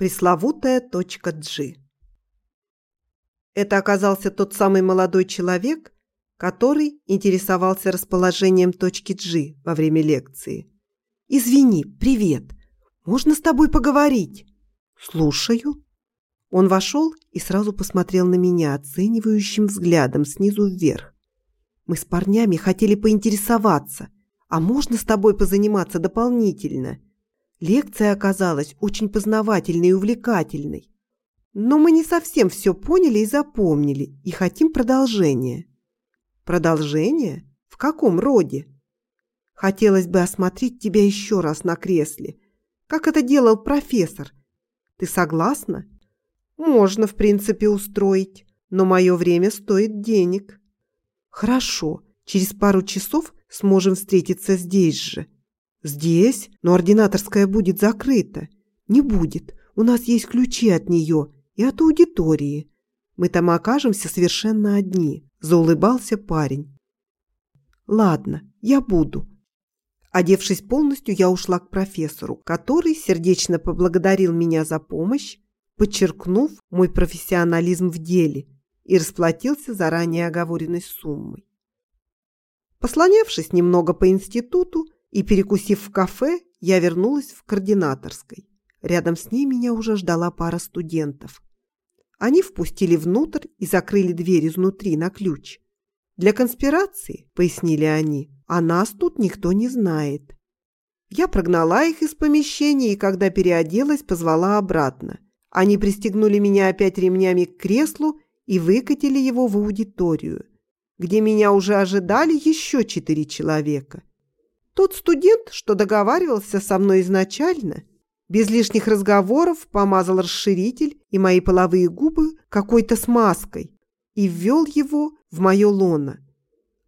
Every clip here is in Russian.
Пресловутая точка G. Это оказался тот самый молодой человек, который интересовался расположением точки G во время лекции. «Извини, привет. Можно с тобой поговорить?» «Слушаю». Он вошел и сразу посмотрел на меня оценивающим взглядом снизу вверх. Мы с парнями хотели поинтересоваться, а можно с тобой позаниматься дополнительно? Лекция оказалась очень познавательной и увлекательной. Но мы не совсем все поняли и запомнили, и хотим продолжения. Продолжение? В каком роде? Хотелось бы осмотреть тебя еще раз на кресле, как это делал профессор. Ты согласна? Можно, в принципе, устроить, но мое время стоит денег. Хорошо, через пару часов сможем встретиться здесь же. «Здесь? Но ординаторская будет закрыта». «Не будет. У нас есть ключи от нее и от аудитории. Мы там окажемся совершенно одни», – заулыбался парень. «Ладно, я буду». Одевшись полностью, я ушла к профессору, который сердечно поблагодарил меня за помощь, подчеркнув мой профессионализм в деле и расплатился заранее оговоренной суммой. Послонявшись немного по институту, и, перекусив в кафе, я вернулась в координаторской. Рядом с ней меня уже ждала пара студентов. Они впустили внутрь и закрыли дверь изнутри на ключ. «Для конспирации», — пояснили они, — «а нас тут никто не знает». Я прогнала их из помещения и, когда переоделась, позвала обратно. Они пристегнули меня опять ремнями к креслу и выкатили его в аудиторию, где меня уже ожидали еще четыре человека. Тот студент, что договаривался со мной изначально, без лишних разговоров помазал расширитель и мои половые губы какой-то смазкой и ввел его в мое лоно.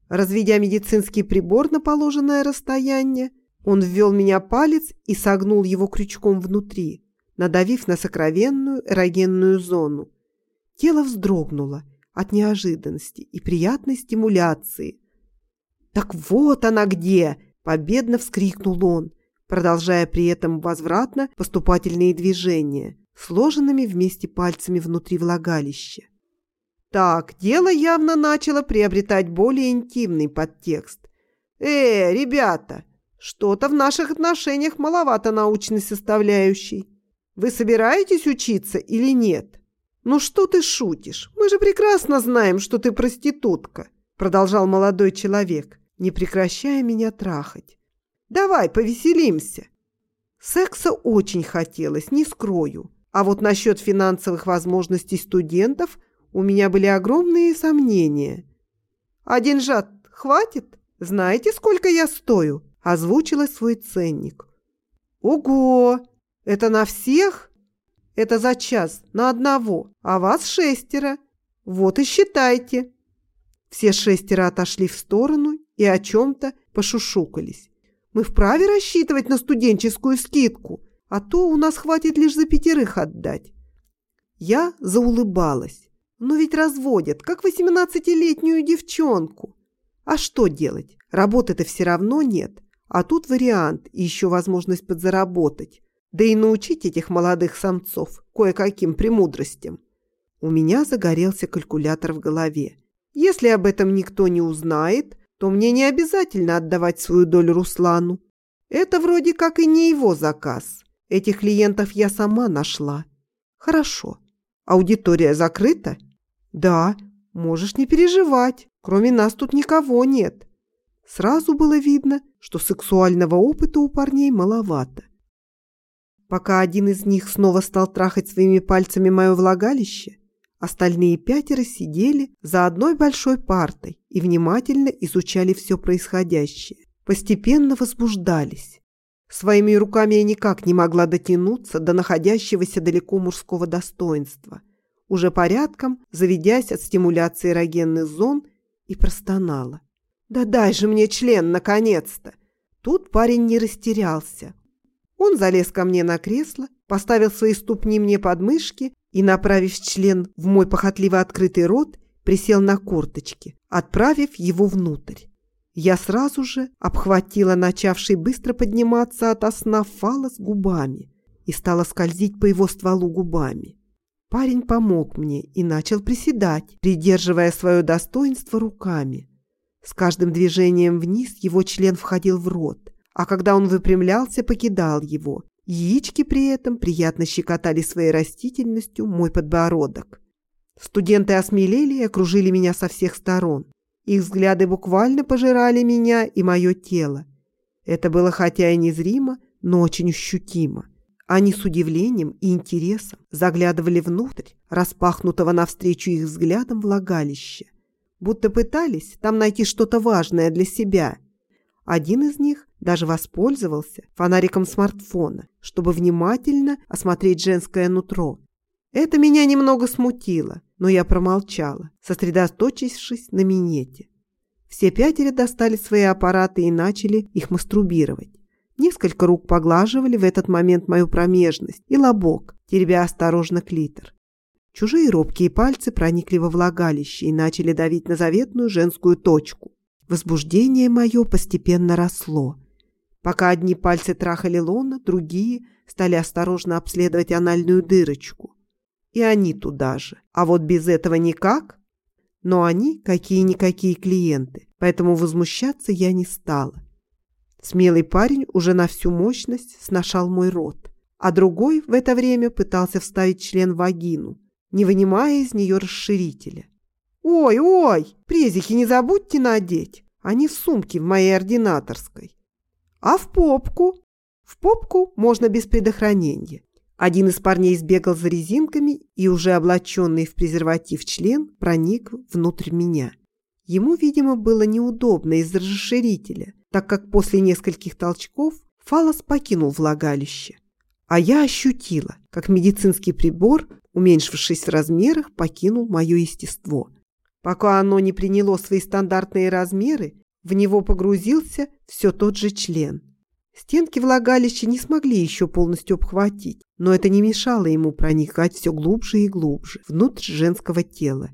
Разведя медицинский прибор на положенное расстояние, он ввел меня палец и согнул его крючком внутри, надавив на сокровенную эрогенную зону. Тело вздрогнуло от неожиданности и приятной стимуляции. «Так вот она где!» Победно вскрикнул он, продолжая при этом возвратно поступательные движения, сложенными вместе пальцами внутри влагалища. Так, дело явно начало приобретать более интимный подтекст. «Э, ребята, что-то в наших отношениях маловато научной составляющей. Вы собираетесь учиться или нет?» «Ну что ты шутишь? Мы же прекрасно знаем, что ты проститутка», продолжал молодой человек не прекращая меня трахать. «Давай повеселимся!» Секса очень хотелось, не скрою. А вот насчет финансовых возможностей студентов у меня были огромные сомнения. «Один жат хватит? Знаете, сколько я стою?» Озвучила свой ценник. «Ого! Это на всех?» «Это за час, на одного, а вас шестеро. Вот и считайте». Все шестеро отошли в сторону и о чем-то пошушукались. Мы вправе рассчитывать на студенческую скидку, а то у нас хватит лишь за пятерых отдать. Я заулыбалась. Но ведь разводят, как восемнадцатилетнюю девчонку. А что делать? Работы-то все равно нет. А тут вариант и еще возможность подзаработать. Да и научить этих молодых самцов кое-каким премудростям. У меня загорелся калькулятор в голове. Если об этом никто не узнает, то мне не обязательно отдавать свою долю Руслану. Это вроде как и не его заказ. Этих клиентов я сама нашла. Хорошо. Аудитория закрыта? Да, можешь не переживать. Кроме нас тут никого нет. Сразу было видно, что сексуального опыта у парней маловато. Пока один из них снова стал трахать своими пальцами мое влагалище, Остальные пятеро сидели за одной большой партой и внимательно изучали все происходящее. Постепенно возбуждались. Своими руками я никак не могла дотянуться до находящегося далеко мужского достоинства, уже порядком заведясь от стимуляции эрогенных зон и простонала. «Да дай же мне член, наконец-то!» Тут парень не растерялся. Он залез ко мне на кресло, поставил свои ступни мне под мышки и, направив член в мой похотливо открытый рот, присел на корточки, отправив его внутрь. Я сразу же обхватила начавший быстро подниматься от сна фалос губами. и стала скользить по его стволу губами. Парень помог мне и начал приседать, придерживая свое достоинство руками. С каждым движением вниз его член входил в рот, а когда он выпрямлялся, покидал его. Яички при этом приятно щекотали своей растительностью мой подбородок. Студенты осмелели и окружили меня со всех сторон. Их взгляды буквально пожирали меня и мое тело. Это было хотя и незримо, но очень ощутимо. Они с удивлением и интересом заглядывали внутрь распахнутого навстречу их взглядом влагалища, будто пытались там найти что-то важное для себя. Один из них даже воспользовался фонариком смартфона, чтобы внимательно осмотреть женское нутро. Это меня немного смутило, но я промолчала, сосредоточившись на минете. Все пятеро достали свои аппараты и начали их мастурбировать. Несколько рук поглаживали в этот момент мою промежность и лобок, теребя осторожно клитор. Чужие робкие пальцы проникли во влагалище и начали давить на заветную женскую точку. Возбуждение мое постепенно росло. Пока одни пальцы трахали лона, другие стали осторожно обследовать анальную дырочку. И они туда же. А вот без этого никак. Но они какие-никакие клиенты, поэтому возмущаться я не стала. Смелый парень уже на всю мощность сношал мой рот, а другой в это время пытался вставить член в вагину, не вынимая из нее расширителя. «Ой, ой, презики не забудьте надеть, они в сумке в моей ординаторской. А в попку? В попку можно без предохранения. Один из парней сбегал за резинками и уже облаченный в презерватив член проник внутрь меня. Ему, видимо, было неудобно из-за расширителя, так как после нескольких толчков фалос покинул влагалище. А я ощутила, как медицинский прибор, уменьшившись в размерах, покинул мое естество. Пока оно не приняло свои стандартные размеры, в него погрузился все тот же член. Стенки влагалища не смогли еще полностью обхватить, но это не мешало ему проникать все глубже и глубже внутрь женского тела.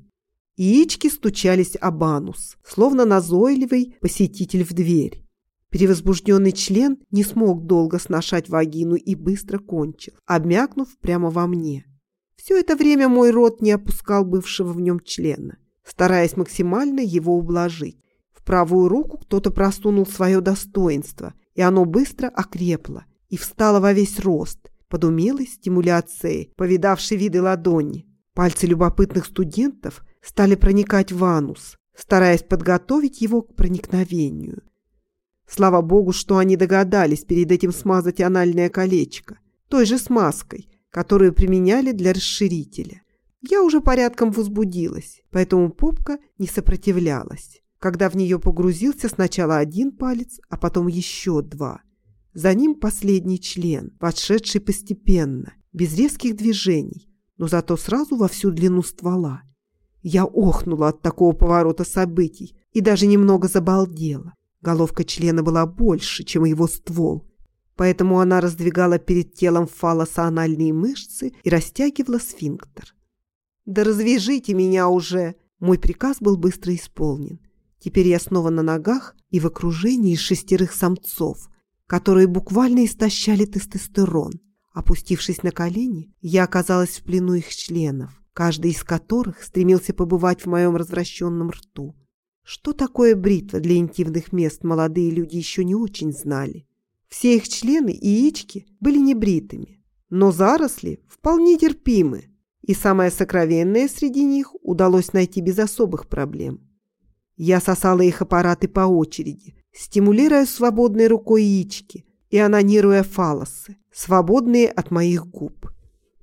Яички стучались об анус, словно назойливый посетитель в дверь. Перевозбужденный член не смог долго сношать вагину и быстро кончил, обмякнув прямо во мне. Все это время мой рот не опускал бывшего в нем члена, стараясь максимально его ублажить. Правую руку кто-то просунул свое достоинство, и оно быстро окрепло и встало во весь рост, под умелой стимуляцией, повидавшей виды ладони. Пальцы любопытных студентов стали проникать в анус, стараясь подготовить его к проникновению. Слава богу, что они догадались перед этим смазать анальное колечко, той же смазкой, которую применяли для расширителя. Я уже порядком возбудилась, поэтому попка не сопротивлялась, когда в нее погрузился сначала один палец, а потом еще два. За ним последний член, вошедший постепенно, без резких движений, но зато сразу во всю длину ствола. Я охнула от такого поворота событий и даже немного забалдела. Головка члена была больше, чем его ствол, поэтому она раздвигала перед телом фалоса анальные мышцы и растягивала сфинктер. «Да развяжите меня уже!» Мой приказ был быстро исполнен. Теперь я снова на ногах и в окружении шестерых самцов, которые буквально истощали тестостерон. Опустившись на колени, я оказалась в плену их членов, каждый из которых стремился побывать в моем развращенном рту. Что такое бритва для интимных мест молодые люди еще не очень знали. Все их члены и яички были небритыми, но заросли вполне терпимы, и самое сокровенное среди них удалось найти без особых проблем. Я сосала их аппараты по очереди, стимулируя свободной рукой яички и анонируя фалосы, свободные от моих губ.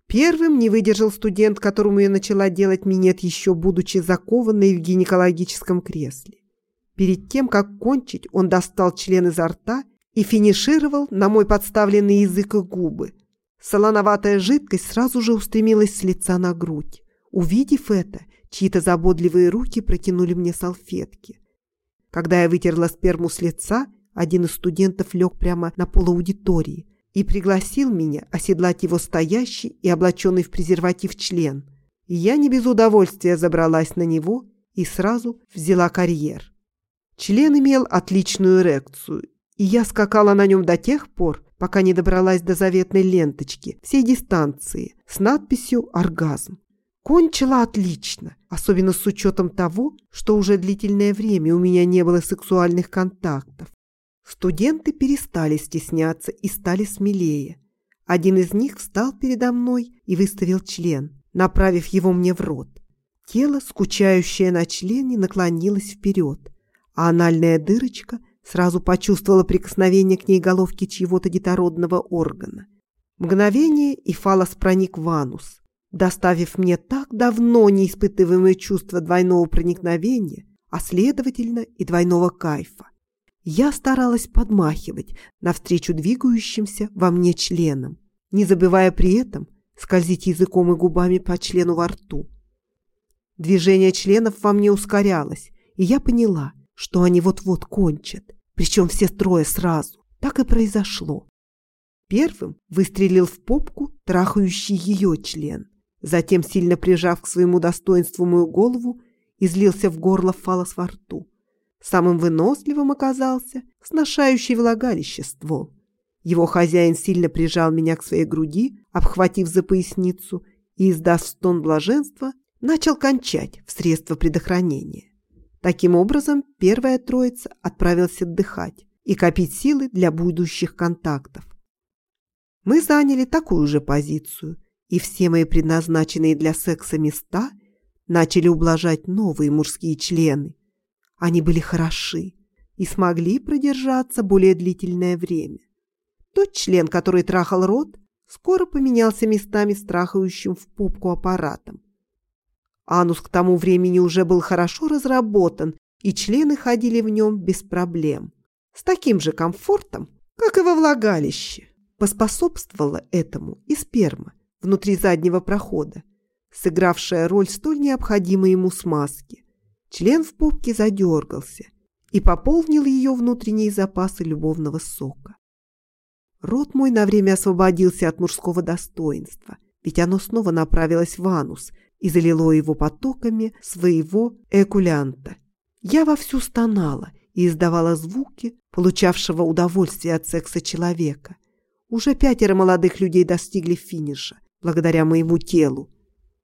Первым не выдержал студент, которому я начала делать минет, еще будучи закованной в гинекологическом кресле. Перед тем, как кончить, он достал член изо рта и финишировал на мой подставленный язык и губы. Солоноватая жидкость сразу же устремилась с лица на грудь. Увидев это, чьи-то заботливые руки протянули мне салфетки. Когда я вытерла сперму с лица, один из студентов лег прямо на пол аудитории – и пригласил меня оседлать его стоящий и облаченный в презерватив член. И я не без удовольствия забралась на него и сразу взяла карьер. Член имел отличную эрекцию, и я скакала на нем до тех пор, пока не добралась до заветной ленточки всей дистанции с надписью «Оргазм». Кончила отлично, особенно с учетом того, что уже длительное время у меня не было сексуальных контактов. Студенты перестали стесняться и стали смелее. Один из них встал передо мной и выставил член, направив его мне в рот. Тело, скучающее на члене, наклонилось вперед, а анальная дырочка сразу почувствовала прикосновение к ней головки чьего-то детородного органа. Мгновение, и фалос проник в анус, доставив мне так давно неиспытываемое чувство двойного проникновения, а следовательно и двойного кайфа. Я старалась подмахивать навстречу двигающимся во мне членам, не забывая при этом скользить языком и губами по члену во рту. Движение членов во мне ускорялось, и я поняла, что они вот-вот кончат, причем все трое сразу. Так и произошло. Первым выстрелил в попку трахающий ее член. Затем, сильно прижав к своему достоинству мою голову, излился в горло фалос во рту. Самым выносливым оказался сношающий влагалище ствол. Его хозяин сильно прижал меня к своей груди, обхватив за поясницу, и, издав стон блаженства, начал кончать в средства предохранения. Таким образом, первая троица отправилась отдыхать и копить силы для будущих контактов. Мы заняли такую же позицию, и все мои предназначенные для секса места начали ублажать новые мужские члены. Они были хороши и смогли продержаться более длительное время. Тот член, который трахал рот, скоро поменялся местами с трахающим в попку аппаратом. Анус к тому времени уже был хорошо разработан, и члены ходили в нем без проблем. С таким же комфортом, как и во влагалище. Поспособствовала этому и сперма внутри заднего прохода, сыгравшая роль столь необходимой ему смазки. Член в попке задергался и пополнил ее внутренние запасы любовного сока. Рот мой на время освободился от мужского достоинства, ведь оно снова направилось в анус – и залило его потоками своего экулянта. Я вовсю стонала и издавала звуки, получавшего удовольствие от секса человека. Уже пятеро молодых людей достигли финиша, благодаря моему телу.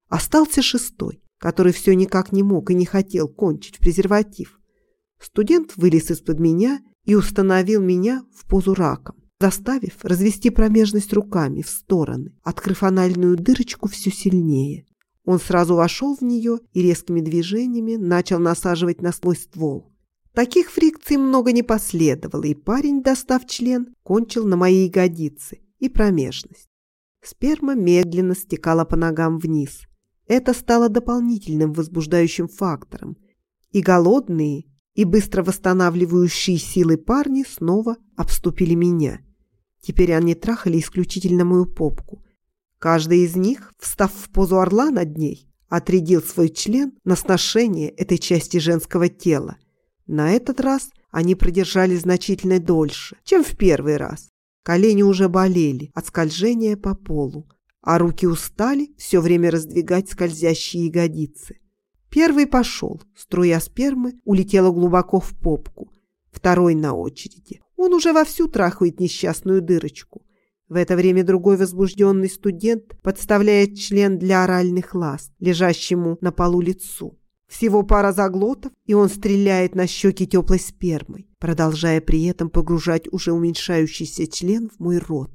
Остался шестой, который все никак не мог и не хотел кончить в презерватив. Студент вылез из-под меня и установил меня в позу раком, заставив развести промежность руками в стороны, открыв анальную дырочку все сильнее. Он сразу вошел в нее и резкими движениями начал насаживать на свой ствол. Таких фрикций много не последовало, и парень, достав член, кончил на моей ягодице и промежность. Сперма медленно стекала по ногам вниз. Это стало дополнительным возбуждающим фактором. И голодные, и быстро восстанавливающие силы парни снова обступили меня. Теперь они трахали исключительно мою попку – Каждый из них, встав в позу орла над ней, отрядил свой член на сношение этой части женского тела. На этот раз они продержались значительно дольше, чем в первый раз. Колени уже болели от скольжения по полу, а руки устали все время раздвигать скользящие ягодицы. Первый пошел, струя спермы улетела глубоко в попку. Второй на очереди. Он уже вовсю трахает несчастную дырочку. В это время другой возбужденный студент подставляет член для оральных ласт, лежащему на полу лицу. Всего пара заглотов, и он стреляет на щеки теплой спермой, продолжая при этом погружать уже уменьшающийся член в мой рот.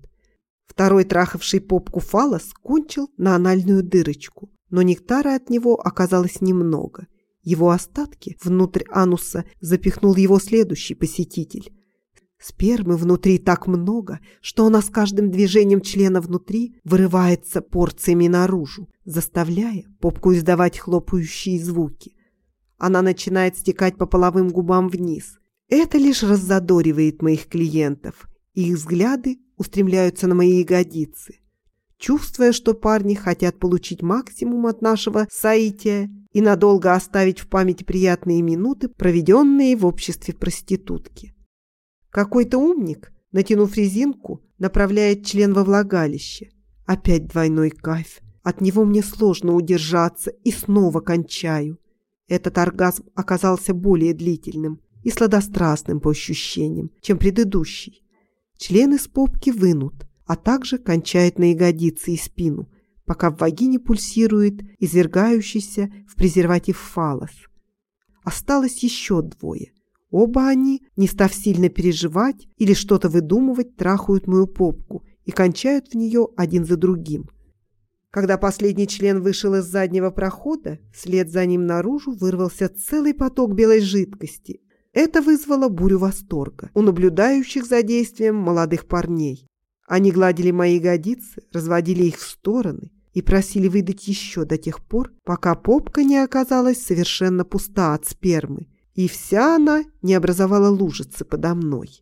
Второй, трахавший попку фалос, кончил на анальную дырочку, но нектара от него оказалось немного. Его остатки внутрь ануса запихнул его следующий посетитель, Спермы внутри так много, что она с каждым движением члена внутри вырывается порциями наружу, заставляя попку издавать хлопающие звуки. Она начинает стекать по половым губам вниз. Это лишь раззадоривает моих клиентов. Их взгляды устремляются на мои ягодицы. Чувствуя, что парни хотят получить максимум от нашего соития и надолго оставить в памяти приятные минуты, проведенные в обществе проститутки. Какой-то умник, натянув резинку, направляет член во влагалище. Опять двойной кайф. От него мне сложно удержаться и снова кончаю. Этот оргазм оказался более длительным и сладострастным по ощущениям, чем предыдущий. член из попки вынут, а также кончает на ягодицы и спину, пока в вагине пульсирует извергающийся в презерватив фалос. Осталось еще двое. Оба они, не став сильно переживать или что-то выдумывать, трахают мою попку и кончают в нее один за другим. Когда последний член вышел из заднего прохода, вслед за ним наружу вырвался целый поток белой жидкости. Это вызвало бурю восторга у наблюдающих за действием молодых парней. Они гладили мои ягодицы, разводили их в стороны и просили выдать еще до тех пор, пока попка не оказалась совершенно пуста от спермы, и вся она не образовала лужицы подо мной.